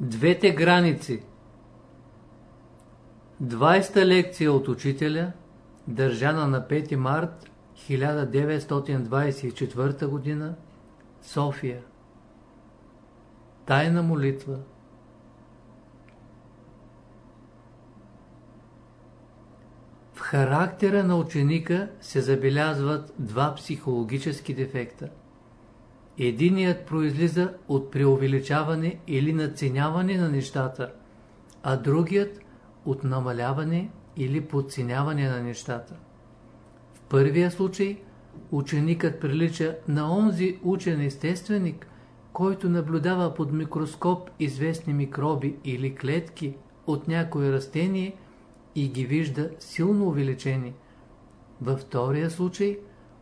Двете граници 20-та лекция от учителя, държана на 5 март 1924 г. София Тайна молитва В характера на ученика се забелязват два психологически дефекта. Единият произлиза от преувеличаване или надценяване на нещата, а другият от намаляване или подценяване на нещата. В първия случай ученикът прилича на онзи учен естественик, който наблюдава под микроскоп известни микроби или клетки от някое растение и ги вижда силно увеличени. Във втория случай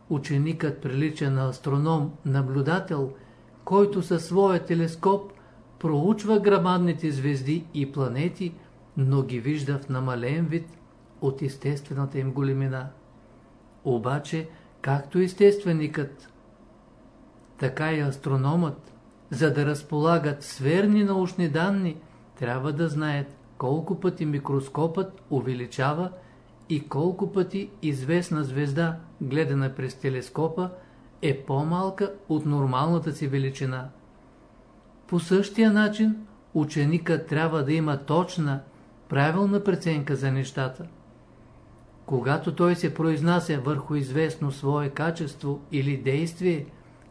ученикът прилича на астроном-наблюдател, който със своя телескоп проучва грамадните звезди и планети, но ги вижда в намален вид от естествената им големина. Обаче, както естественикът, така и астрономът, за да разполагат с верни научни данни, трябва да знаят колко пъти микроскопът увеличава и колко пъти известна звезда, гледана през телескопа, е по-малка от нормалната си величина. По същия начин ученикът трябва да има точна, правилна преценка за нещата. Когато той се произнася върху известно свое качество или действие,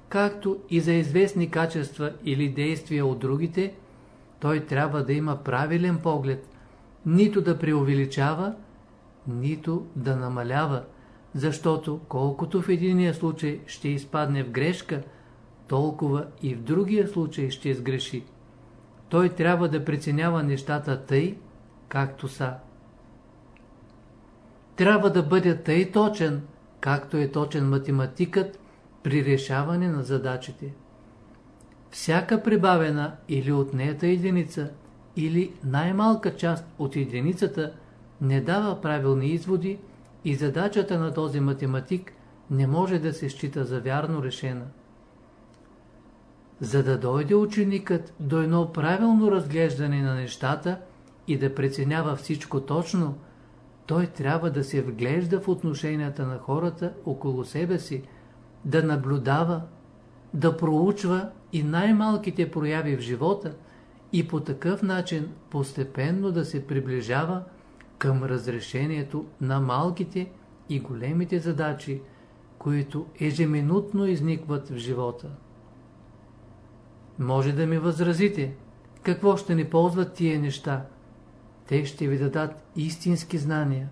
както и за известни качества или действия от другите, той трябва да има правилен поглед, нито да преувеличава, нито да намалява, защото колкото в единия случай ще изпадне в грешка, толкова и в другия случай ще сгреши. Той трябва да преценява нещата тъй, както са. Трябва да бъде тъй точен, както е точен математикът при решаване на задачите. Всяка прибавена или отнета единица, или най-малка част от единицата не дава правилни изводи и задачата на този математик не може да се счита за вярно решена. За да дойде ученикът до едно правилно разглеждане на нещата и да преценява всичко точно, той трябва да се вглежда в отношенията на хората около себе си, да наблюдава, да проучва и най-малките прояви в живота и по такъв начин постепенно да се приближава към разрешението на малките и големите задачи, които ежеминутно изникват в живота. Може да ми възразите, какво ще ни ползват тия неща? Те ще ви дадат истински знания.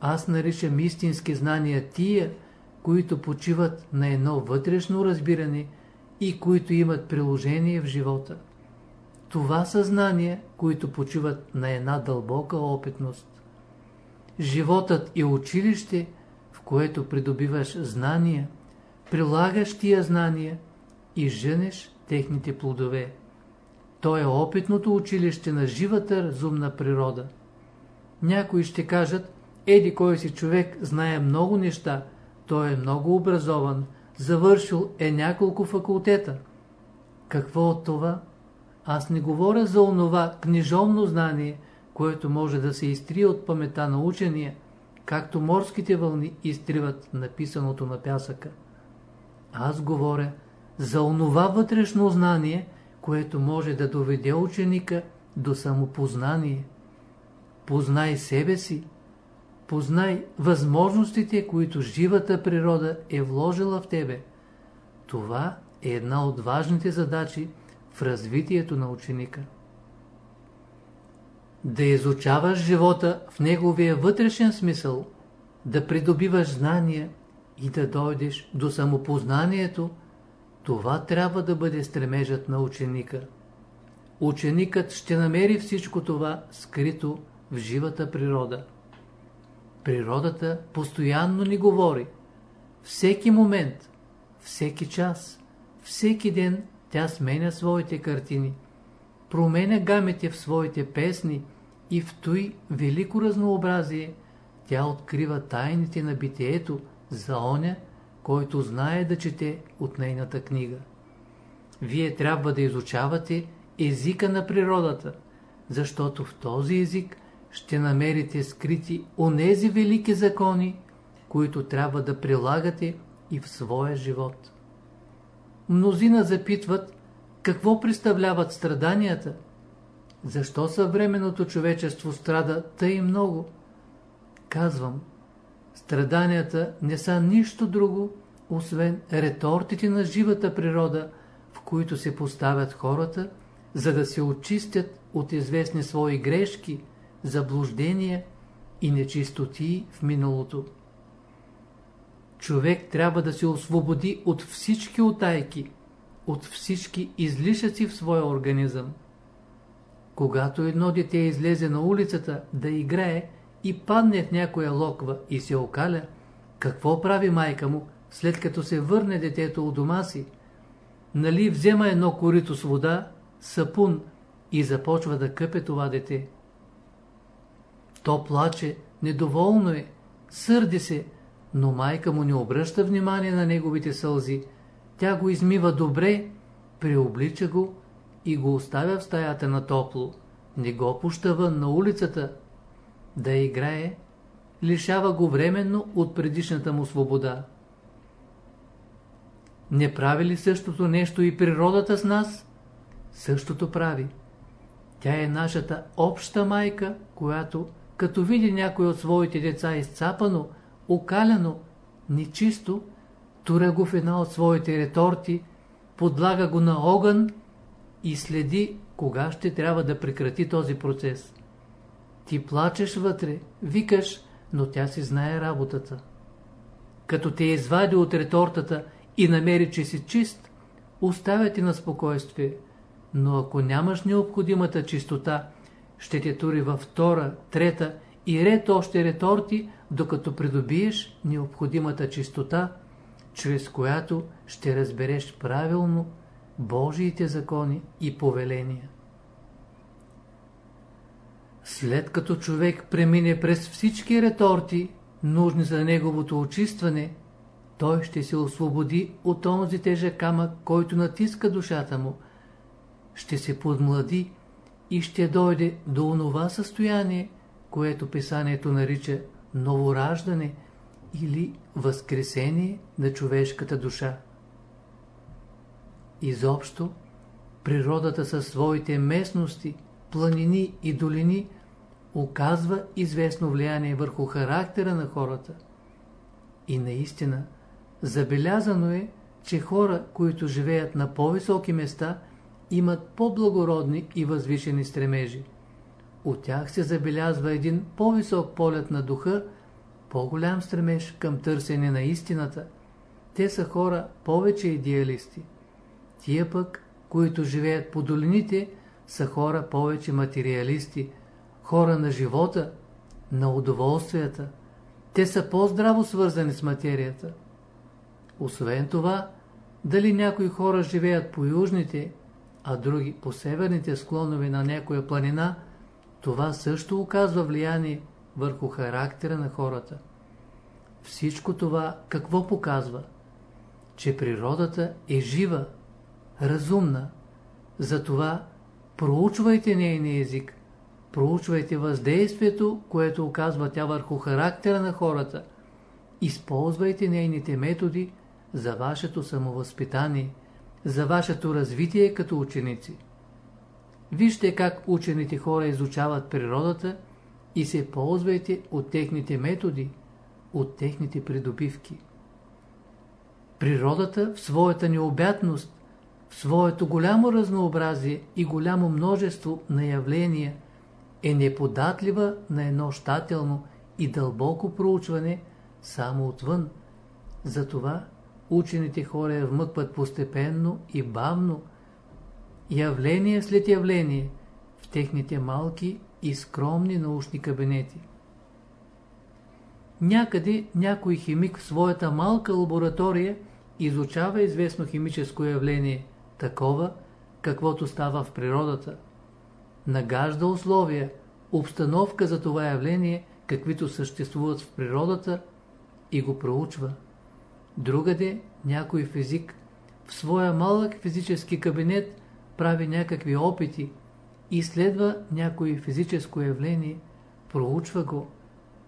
Аз наричам истински знания тия, които почиват на едно вътрешно разбиране и които имат приложение в живота. Това са знания, които почиват на една дълбока опитност. Животът е училище, в което придобиваш знания, прилагаш тия знания и женеш техните плодове. То е опитното училище на живата разумна природа. Някои ще кажат, еди кой си човек знае много неща, той е много образован, завършил е няколко факултета. Какво от това? Аз не говоря за онова книжовно знание, което може да се изтрие от памета на учения, както морските вълни изтриват написаното на пясъка. Аз говоря за онова вътрешно знание, което може да доведе ученика до самопознание. Познай себе си, познай възможностите, които живата природа е вложила в тебе. Това е една от важните задачи в развитието на ученика. Да изучаваш живота в неговия вътрешен смисъл, да придобиваш знания и да дойдеш до самопознанието, това трябва да бъде стремежът на ученика. Ученикът ще намери всичко това скрито в живата природа. Природата постоянно ни говори. Всеки момент, всеки час, всеки ден тя сменя своите картини, променя гамите в своите песни и в той велико разнообразие тя открива тайните на битието за оня, който знае да чете от нейната книга. Вие трябва да изучавате езика на природата, защото в този език ще намерите скрити онези велики закони, които трябва да прилагате и в своя живот. Мнозина запитват, какво представляват страданията? Защо съвременното човечество страда тъй много? Казвам, страданията не са нищо друго, освен ретортите на живата природа, в които се поставят хората, за да се очистят от известни свои грешки, заблуждения и нечистоти в миналото. Човек трябва да се освободи от всички отайки, от всички излишъци в своя организъм. Когато едно дете излезе на улицата да играе и падне в някоя локва и се окаля, какво прави майка му, след като се върне детето от дома си? Нали взема едно корито с вода, сапун и започва да къпе това дете. То плаче, недоволно е, сърди се, но майка му не обръща внимание на неговите сълзи. Тя го измива добре, преоблича го и го оставя в стаята на топло. Не го пуща вън на улицата да играе, лишава го временно от предишната му свобода. Не прави ли същото нещо и природата с нас? Същото прави. Тя е нашата обща майка, която, като види някой от своите деца изцапано, окаляно, нечисто, тура го в една от своите реторти, подлага го на огън и следи кога ще трябва да прекрати този процес. Ти плачеш вътре, викаш, но тя си знае работата. Като те извади от ретортата и намери, че си чист, оставя ти на спокойствие, но ако нямаш необходимата чистота, ще те тури във втора, трета и ред още реторти, докато придобиеш необходимата чистота, чрез която ще разбереш правилно Божиите закони и повеления. След като човек премине през всички реторти, нужни за неговото очистване, той ще се освободи от онзи тежък камък, който натиска душата му, ще се подмлади и ще дойде до онова състояние, което писанието нарича новораждане или възкресение на човешката душа. Изобщо, природата със своите местности, планини и долини оказва известно влияние върху характера на хората. И наистина, забелязано е, че хора, които живеят на по-високи места, имат по-благородни и възвишени стремежи. От тях се забелязва един по-висок полет на духа, по-голям стремеж към търсене на истината. Те са хора повече идеалисти. Тия пък, които живеят по долините, са хора повече материалисти, хора на живота, на удоволствията. Те са по-здраво свързани с материята. Освен това, дали някои хора живеят по южните, а други по северните склонове на някоя планина – това също оказва влияние върху характера на хората. Всичко това какво показва? Че природата е жива, разумна. Затова проучвайте нейния език, проучвайте въздействието, което оказва тя върху характера на хората. Използвайте нейните методи за вашето самовъзпитание, за вашето развитие като ученици. Вижте как учените хора изучават природата и се ползвайте от техните методи, от техните придобивки. Природата в своята необятност, в своето голямо разнообразие и голямо множество на явления е неподатлива на едно щателно и дълбоко проучване само отвън. Затова учените хора я вмъкват постепенно и бавно явление след явление в техните малки и скромни научни кабинети. Някъде някой химик в своята малка лаборатория изучава известно химическо явление, такова, каквото става в природата. Нагажда условия, обстановка за това явление, каквито съществуват в природата и го проучва. Другаде някой физик в своя малък физически кабинет прави някакви опити, изследва някое физическо явление, проучва го,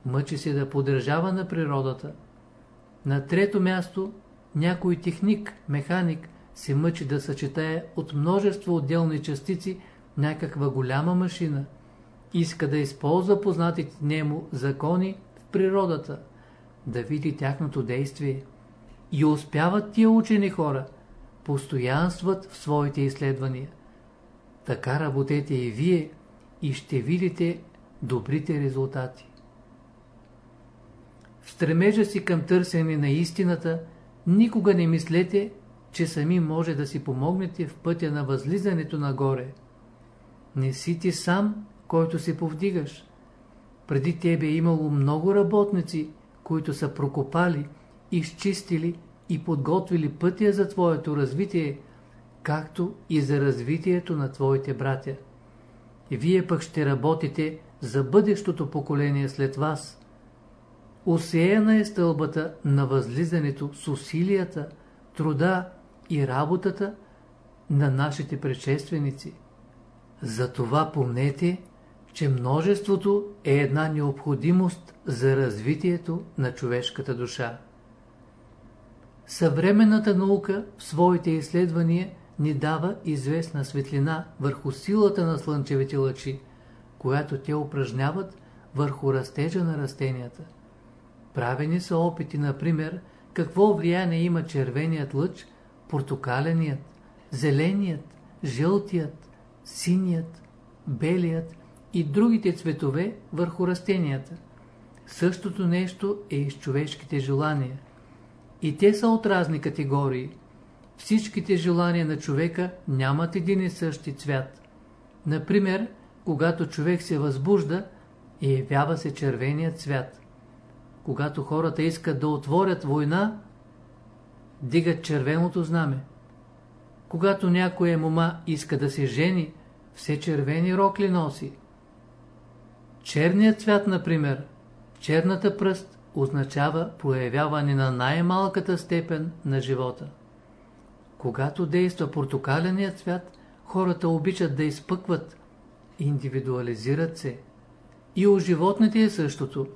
мъчи се да поддържава на природата. На трето място, някой техник, механик, се мъчи да съчетае от множество отделни частици някаква голяма машина. Иска да използва познатите нему закони в природата, да види тяхното действие. И успяват тия учени хора, постоянстват в своите изследвания. Така работете и вие и ще видите добрите резултати. В стремежа си към търсене на истината, никога не мислете, че сами може да си помогнете в пътя на възлизането нагоре. Не си ти сам, който се повдигаш. Преди тебе е имало много работници, които са прокопали, изчистили и подготвили пътя за твоето развитие, както и за развитието на твоите братя. Вие пък ще работите за бъдещото поколение след вас. Осеяна е стълбата на възлизането с усилията, труда и работата на нашите предшественици. Затова помнете, че множеството е една необходимост за развитието на човешката душа. Съвременната наука в своите изследвания ни дава известна светлина върху силата на слънчевите лъчи, която те упражняват върху растежа на растенията. Правени са опити, например, какво влияние има червеният лъч, портокаленият, зеленият, жълтият, синият, белият и другите цветове върху растенията. Същото нещо е и с човешките желания. И те са от разни категории. Всичките желания на човека нямат един и същи цвят. Например, когато човек се възбужда, явява се червеният цвят. Когато хората искат да отворят война, дигат червеното знаме. Когато някоя мома иска да се жени, все червени рокли носи. Черният цвят, например, черната пръст означава проявяване на най-малката степен на живота. Когато действа портокаленият цвят, хората обичат да изпъкват, индивидуализират се. И у животните е същото.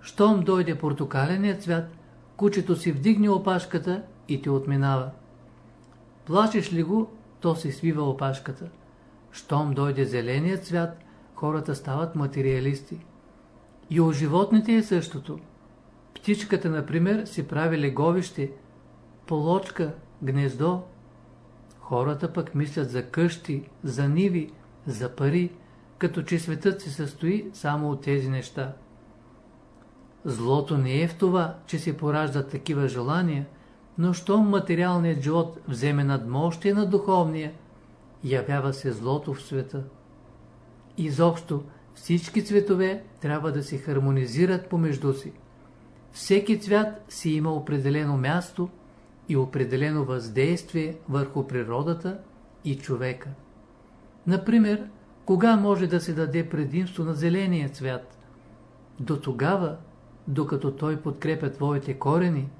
Щом дойде портокаленият цвят, кучето си вдигне опашката и те отминава. Плашиш ли го, то се свива опашката. Щом дойде зеленият цвят, хората стават материалисти. И у животните е същото. Птичката, например, си прави леговище, полочка, гнездо. Хората пък мислят за къщи, за ниви, за пари, като че светът се състои само от тези неща. Злото не е в това, че се пораждат такива желания, но щом материалният живот вземе надмощие на духовния, явява се злото в света. Изобщо всички цветове трябва да се хармонизират помежду си. Всеки цвят си има определено място и определено въздействие върху природата и човека. Например, кога може да се даде предимство на зеления цвят? До тогава, докато той подкрепя твоите корени,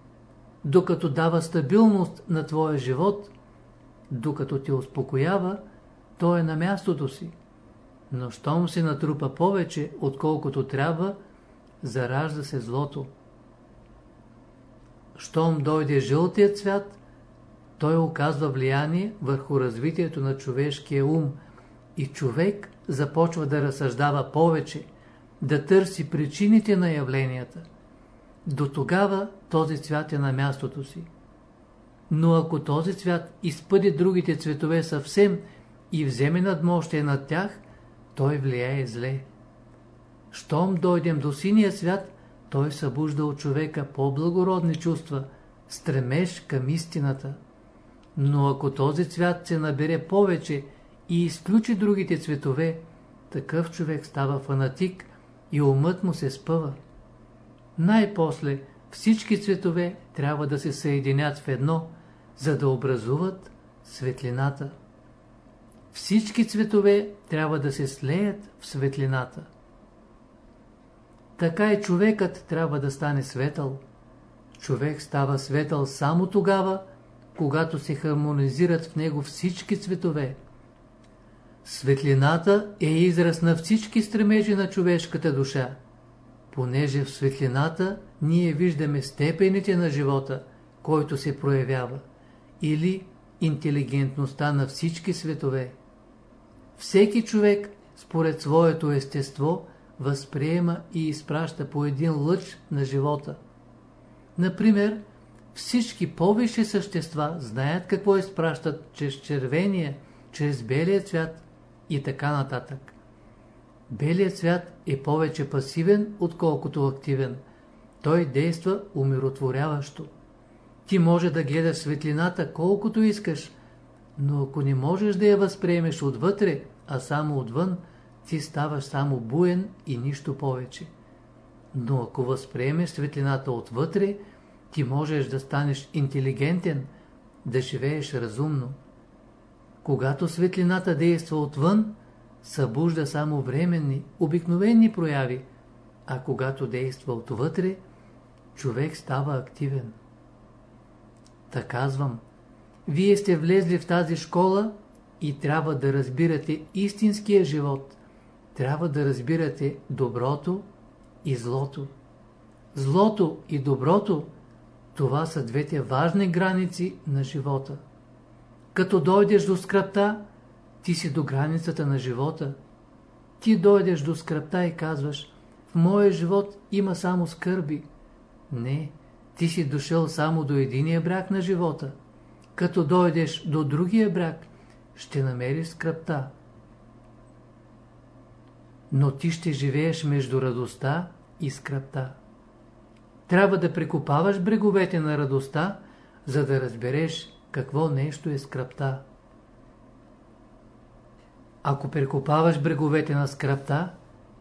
докато дава стабилност на твоя живот, докато те успокоява, той е на мястото си. Но щом се натрупа повече, отколкото трябва, заражда се злото. Щом дойде жълтият цвят, той оказва влияние върху развитието на човешкия ум и човек започва да разсъждава повече, да търси причините на явленията. До тогава този цвят е на мястото си. Но ако този цвят изпъде другите цветове съвсем и вземе надмощие над тях, той влияе зле. Щом дойдем до синия свят, той събужда от човека по-благородни чувства, стремеж към истината. Но ако този цвят се набере повече и изключи другите цветове, такъв човек става фанатик и умът му се спъва. Най-после всички цветове трябва да се съединят в едно, за да образуват светлината. Всички цветове трябва да се слеят в светлината. Така и човекът трябва да стане светъл. Човек става светъл само тогава, когато се хармонизират в него всички цветове, Светлината е израз на всички стремежи на човешката душа, понеже в светлината ние виждаме степените на живота, който се проявява, или интелигентността на всички светове. Всеки човек, според своето естество, възприема и изпраща по един лъч на живота. Например, всички повисши същества знаят какво изпращат чрез червения, чрез белия цвят и така нататък. Белият цвят е повече пасивен, отколкото активен. Той действа умиротворяващо. Ти може да гледаш светлината колкото искаш, но ако не можеш да я възприемеш отвътре, а само отвън, ти ставаш само буен и нищо повече. Но ако възприемеш светлината отвътре, ти можеш да станеш интелигентен, да живееш разумно. Когато светлината действа отвън, събужда само временни, обикновени прояви, а когато действа отвътре, човек става активен. Та казвам, вие сте влезли в тази школа и трябва да разбирате истинския живот. Трябва да разбирате доброто и злото. Злото и доброто – това са двете важни граници на живота. Като дойдеш до скръпта, ти си до границата на живота. Ти дойдеш до скръпта и казваш, в моя живот има само скърби. Не, ти си дошъл само до единия брак на живота. Като дойдеш до другия брак, ще намериш скръпта. Но ти ще живееш между радостта и скръпта. Трябва да прекопаваш бреговете на радостта, за да разбереш какво нещо е скръпта. Ако прекопаваш бреговете на скръпта,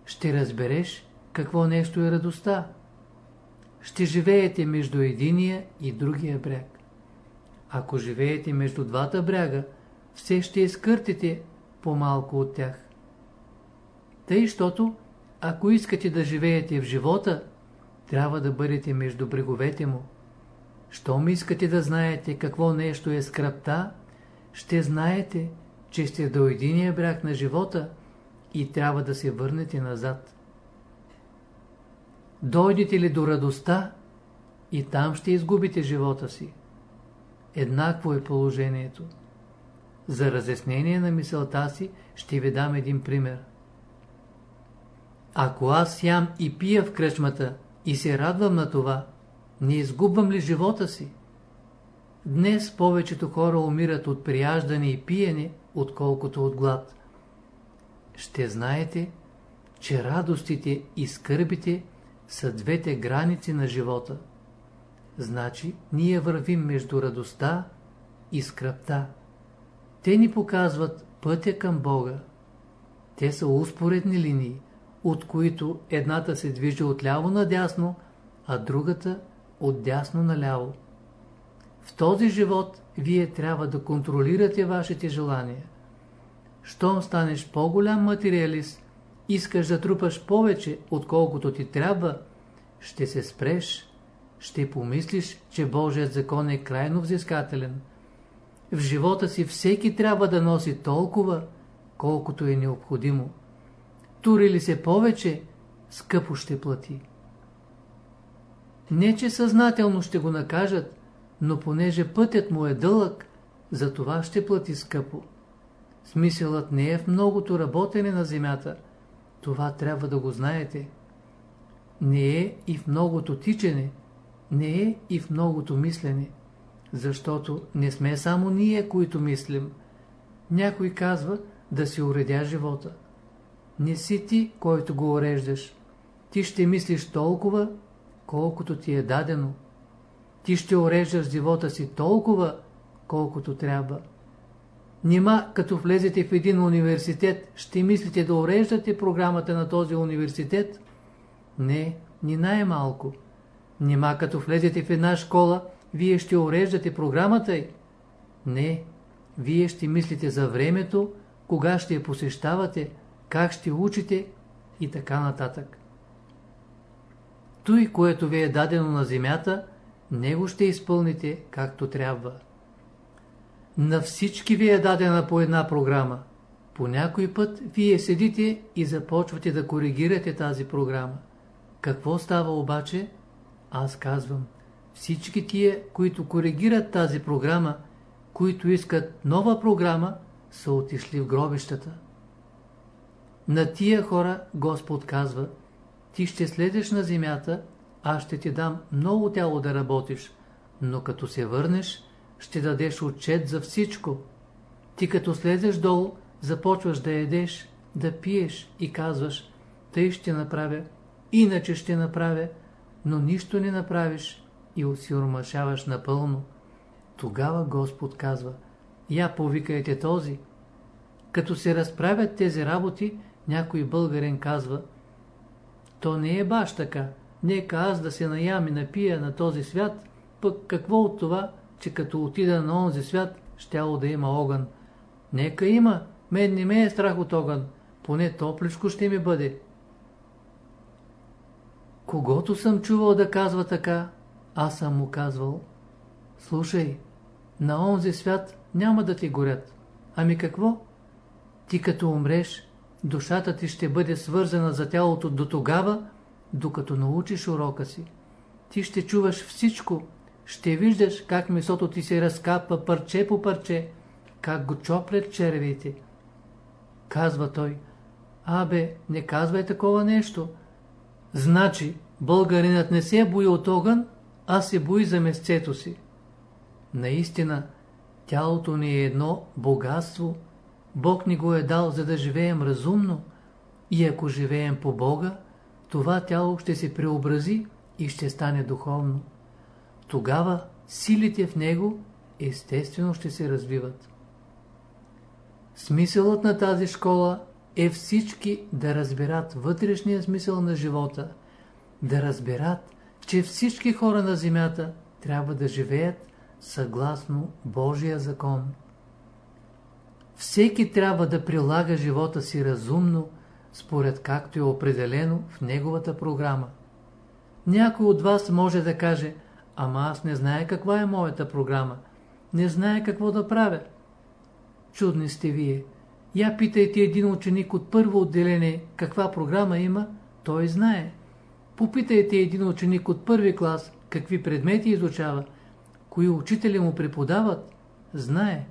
ще разбереш какво нещо е радостта. Ще живеете между единия и другия бряг. Ако живеете между двата бряга, все ще изкъртите по-малко от тях. Тъй, щото, ако искате да живеете в живота, трябва да бъдете между бреговете му. Щом искате да знаете какво нещо е скръпта, ще знаете, че сте до единия бряг на живота и трябва да се върнете назад. Дойдете ли до радостта, и там ще изгубите живота си. Еднакво е положението. За разяснение на мисълта си ще ви дам един пример. Ако аз ям и пия в кръчмата, и се радвам на това, не изгубвам ли живота си? Днес повечето хора умират от прияждане и пиене, отколкото от глад. Ще знаете, че радостите и скърбите са двете граници на живота. Значи, ние вървим между радостта и скръпта. Те ни показват пътя към Бога. Те са успоредни линии от които едната се движи от ляво надясно, а другата от дясно наляво. В този живот вие трябва да контролирате вашите желания. Щом станеш по-голям материалист, искаш да трупаш повече, отколкото ти трябва, ще се спреш, ще помислиш, че Божият закон е крайно взискателен. В живота си всеки трябва да носи толкова, колкото е необходимо. Тури ли се повече, скъпо ще плати. Не, че съзнателно ще го накажат, но понеже пътят му е дълъг, за това ще плати скъпо. Смисълът не е в многото работене на земята. Това трябва да го знаете. Не е и в многото тичане, не е и в многото мислене, защото не сме само ние, които мислим. Някой казва да си уредя живота. Не си ти, който го уреждаш. Ти ще мислиш толкова, колкото ти е дадено. Ти ще уреждаш живота си толкова, колкото трябва. Нима, като влезете в един университет, ще мислите да уреждате програмата на този университет? Не, ни най-малко. Нима, като влезете в една школа, вие ще уреждате програмата й? Не, вие ще мислите за времето, кога ще я посещавате, как ще учите и така нататък. Той, което ви е дадено на земята, него ще изпълните както трябва. На всички ви е дадена по една програма. По някой път вие седите и започвате да коригирате тази програма. Какво става обаче? Аз казвам, всички тия, които коригират тази програма, които искат нова програма, са отишли в гробищата. На тия хора Господ казва, ти ще следеш на земята, аз ще ти дам много тяло да работиш, но като се върнеш, ще дадеш отчет за всичко. Ти като слезеш долу, започваш да едеш, да пиеш и казваш, тъй ще направя, иначе ще направя, но нищо не направиш и си урмашаваш напълно. Тогава Господ казва, я повикайте този. Като се разправят тези работи, някой българин казва, то не е баш така, нека аз да се наям и напия на този свят, пък какво от това, че като отида на онзи свят, щяло да има огън. Нека има, мен не ме е страх от огън, поне топличко ще ми бъде. Когато съм чувал да казва така, аз съм му казвал, слушай, на онзи свят няма да ти горят. Ами какво? Ти като умреш, душата ти ще бъде свързана за тялото до тогава, докато научиш урока си. Ти ще чуваш всичко, ще виждаш как месото ти се разкапва парче по парче, как го чоплят червите. Казва той, абе, не казвай такова нещо. Значи, българинът не се бои от огън, а се бои за месцето си. Наистина, тялото ни е едно богатство. Бог ни го е дал, за да живеем разумно. И ако живеем по Бога, това тяло ще се преобрази и ще стане духовно. Тогава силите в него естествено ще се развиват. Смисълът на тази школа е всички да разберат вътрешния смисъл на живота, да разберат, че всички хора на земята трябва да живеят съгласно Божия закон. Всеки трябва да прилага живота си разумно, според както е определено в неговата програма. Някой от вас може да каже, ама аз не знае каква е моята програма, не знае какво да правя. Чудни сте вие. Я питайте един ученик от първо отделение каква програма има, той знае. Попитайте един ученик от първи клас какви предмети изучава, кои учители му преподават, знае.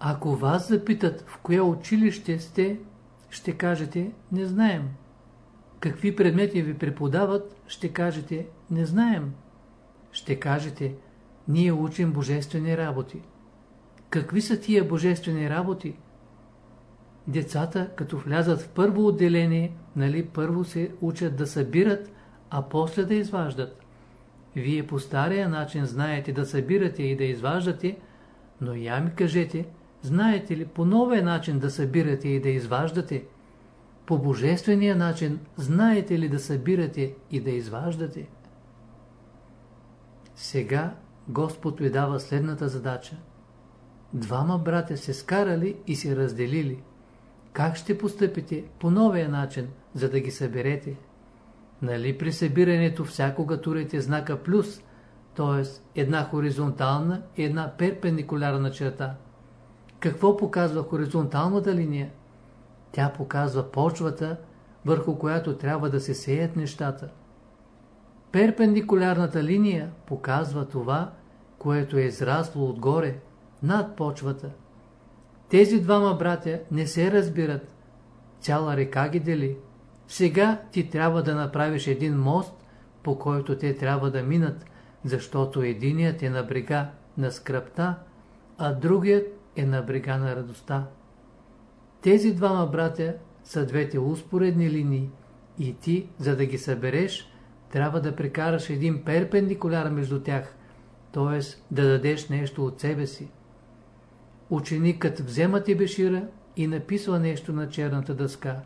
Ако вас запитат в кое училище сте, ще кажете не знаем. Какви предмети ви преподават, ще кажете не знаем. Ще кажете ние учим божествени работи. Какви са тия божествени работи? Децата, като влязат в първо отделение, нали първо се учат да събират, а после да изваждат. Вие по стария начин знаете да събирате и да изваждате, но я ми кажете, знаете ли по новия начин да събирате и да изваждате? По божествения начин знаете ли да събирате и да изваждате? Сега Господ ви дава следната задача. Двама братя се скарали и се разделили. Как ще постъпите по новия начин, за да ги съберете? Нали при събирането всякога турите знака плюс, т.е. една хоризонтална и една перпендикулярна черта. Какво показва хоризонталната линия? Тя показва почвата, върху която трябва да се сеят нещата. Перпендикулярната линия показва това, което е израсло отгоре, над почвата. Тези двама братя не се разбират. Цяла река ги дели. Сега ти трябва да направиш един мост, по който те трябва да минат, защото единият е на брега на скръпта, а другият е на брега на радостта. Тези двама братя са двете успоредни линии и ти, за да ги събереш, трябва да прекараш един перпендикуляр между тях, т.е. да дадеш нещо от себе си. Ученикът взема бешира и написва нещо на черната дъска.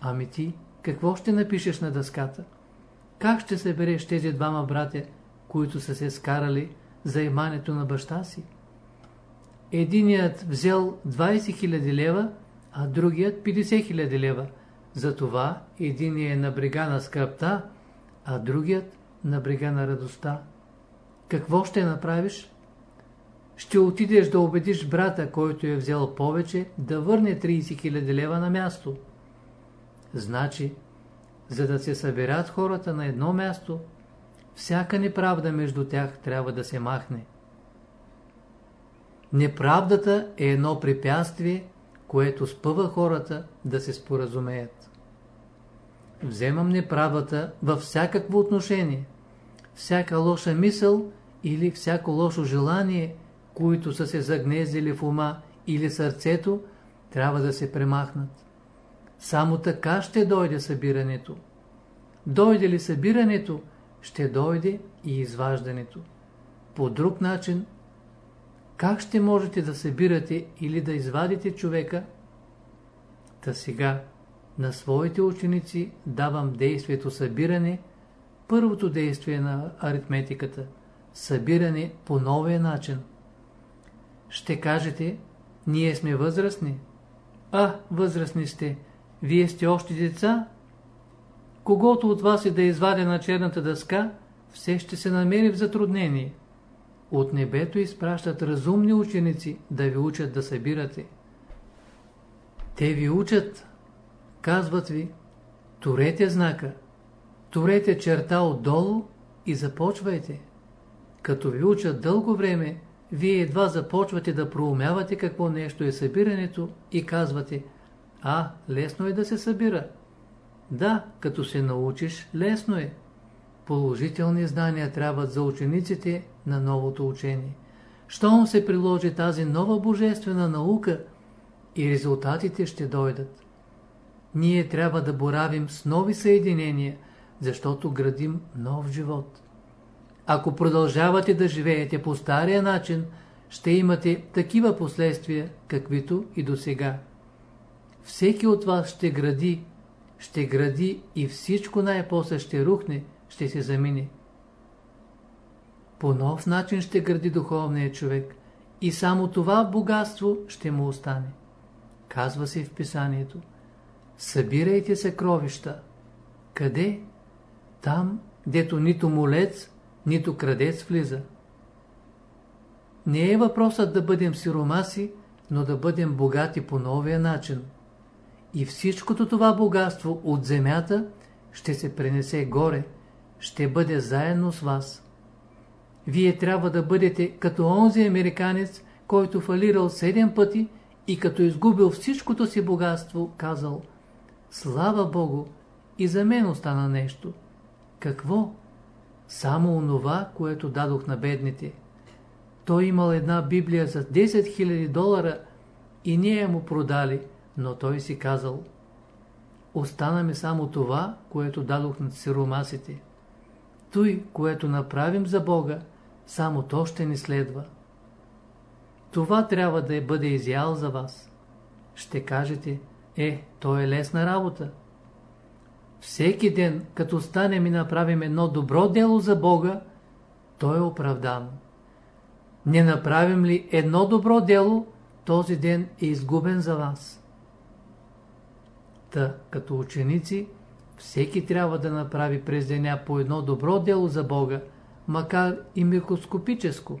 Ами ти, какво ще напишеш на дъската? Как ще събереш тези двама братя, които са се скарали за имането на баща си? Единият взел 20 000 лева, а другият 50 000 лева. Затова единият е на брега на скръпта, а другият на брега на радостта. Какво ще направиш? ще отидеш да убедиш брата, който е взел повече, да върне 30 000 лева на място. Значи, за да се съберат хората на едно място, всяка неправда между тях трябва да се махне. Неправдата е едно препятствие, което спъва хората да се споразумеят. Вземам неправдата във всякакво отношение. Всяка лоша мисъл или всяко лошо желание, които са се загнезили в ума или сърцето, трябва да се премахнат. Само така ще дойде събирането. Дойде ли събирането, ще дойде и изваждането. По друг начин, как ще можете да събирате или да извадите човека? Та сега на своите ученици давам действието събиране, първото действие на аритметиката, събиране по новия начин. Ще кажете, ние сме възрастни. А, възрастни сте, вие сте още деца, Когото от вас е да извадя на черната дъска, все ще се намери в затруднение. От небето изпращат разумни ученици да ви учат да събирате. Те ви учат, казват ви, турете знака, турете черта отдолу и започвайте. Като ви учат дълго време, вие едва започвате да проумявате какво нещо е събирането и казвате, а, лесно е да се събира. Да, като се научиш, лесно е. Положителни знания трябват за учениците на новото учение. Щом се приложи тази нова божествена наука и резултатите ще дойдат. Ние трябва да боравим с нови съединения, защото градим нов живот. Ако продължавате да живеете по стария начин, ще имате такива последствия, каквито и до сега. Всеки от вас ще гради ще гради и всичко най-после ще рухне, ще се замине. По нов начин ще гради духовният човек и само това богатство ще му остане. Казва се в писанието. Събирайте съкровища. Къде? Там, дето нито молец, нито крадец влиза. Не е въпросът да бъдем сиромаси, но да бъдем богати по новия начин – и всичкото това богатство от земята ще се пренесе горе, ще бъде заедно с вас. Вие трябва да бъдете като онзи американец, който фалирал седем пъти и като изгубил всичкото си богатство, казал Слава Богу, и за мен остана нещо. Какво? Само онова, което дадох на бедните. Той имал една Библия за 10 000 долара и ние му продали – но той си казал, остана ми само това, което дадох на сиромасите. Той, което направим за Бога, само то ще ни следва. Това трябва да бъде изял за вас. Ще кажете, е, то е лесна работа. Всеки ден, като станем и направим едно добро дело за Бога, то е оправдано. Не направим ли едно добро дело, този ден е изгубен за вас. Та, като ученици, всеки трябва да направи през деня по едно добро дело за Бога, макар и микроскопическо.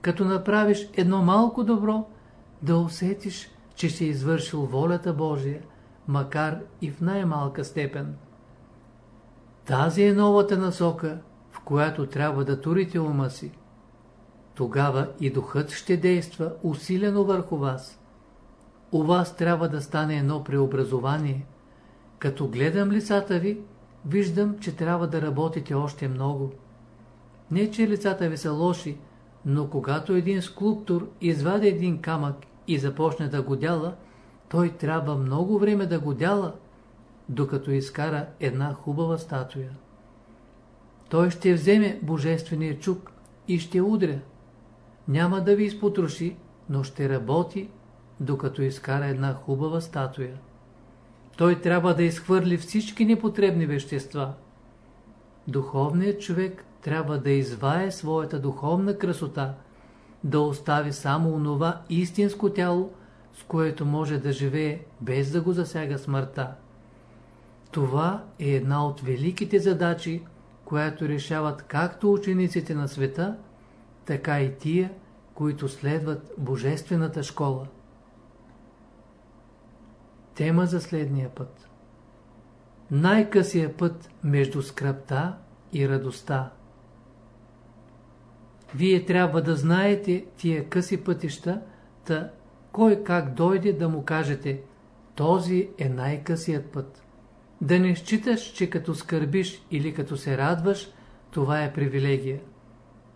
Като направиш едно малко добро, да усетиш, че си извършил волята Божия, макар и в най-малка степен. Тази е новата насока, в която трябва да турите ума си. Тогава и духът ще действа усилено върху вас у вас трябва да стане едно преобразование. Като гледам лицата ви, виждам, че трябва да работите още много. Не, че лицата ви са лоши, но когато един скулптор извади един камък и започне да го дяла, той трябва много време да го дяла, докато изкара една хубава статуя. Той ще вземе божествения чук и ще удря. Няма да ви изпотроши, но ще работи докато изкара една хубава статуя. Той трябва да изхвърли всички непотребни вещества. Духовният човек трябва да извае своята духовна красота, да остави само онова истинско тяло, с което може да живее без да го засяга смъртта. Това е една от великите задачи, която решават както учениците на света, така и тия, които следват Божествената школа. Тема за следния път Най-късия път между скръпта и радостта Вие трябва да знаете тия къси пътища, та кой как дойде да му кажете този е най-късият път. Да не считаш, че като скърбиш или като се радваш, това е привилегия.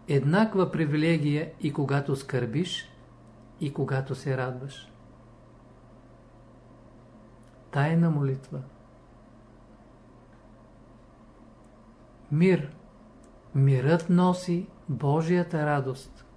Еднаква привилегия и когато скърбиш, и когато се радваш. Тайна молитва Мир. Мирът носи Божията радост.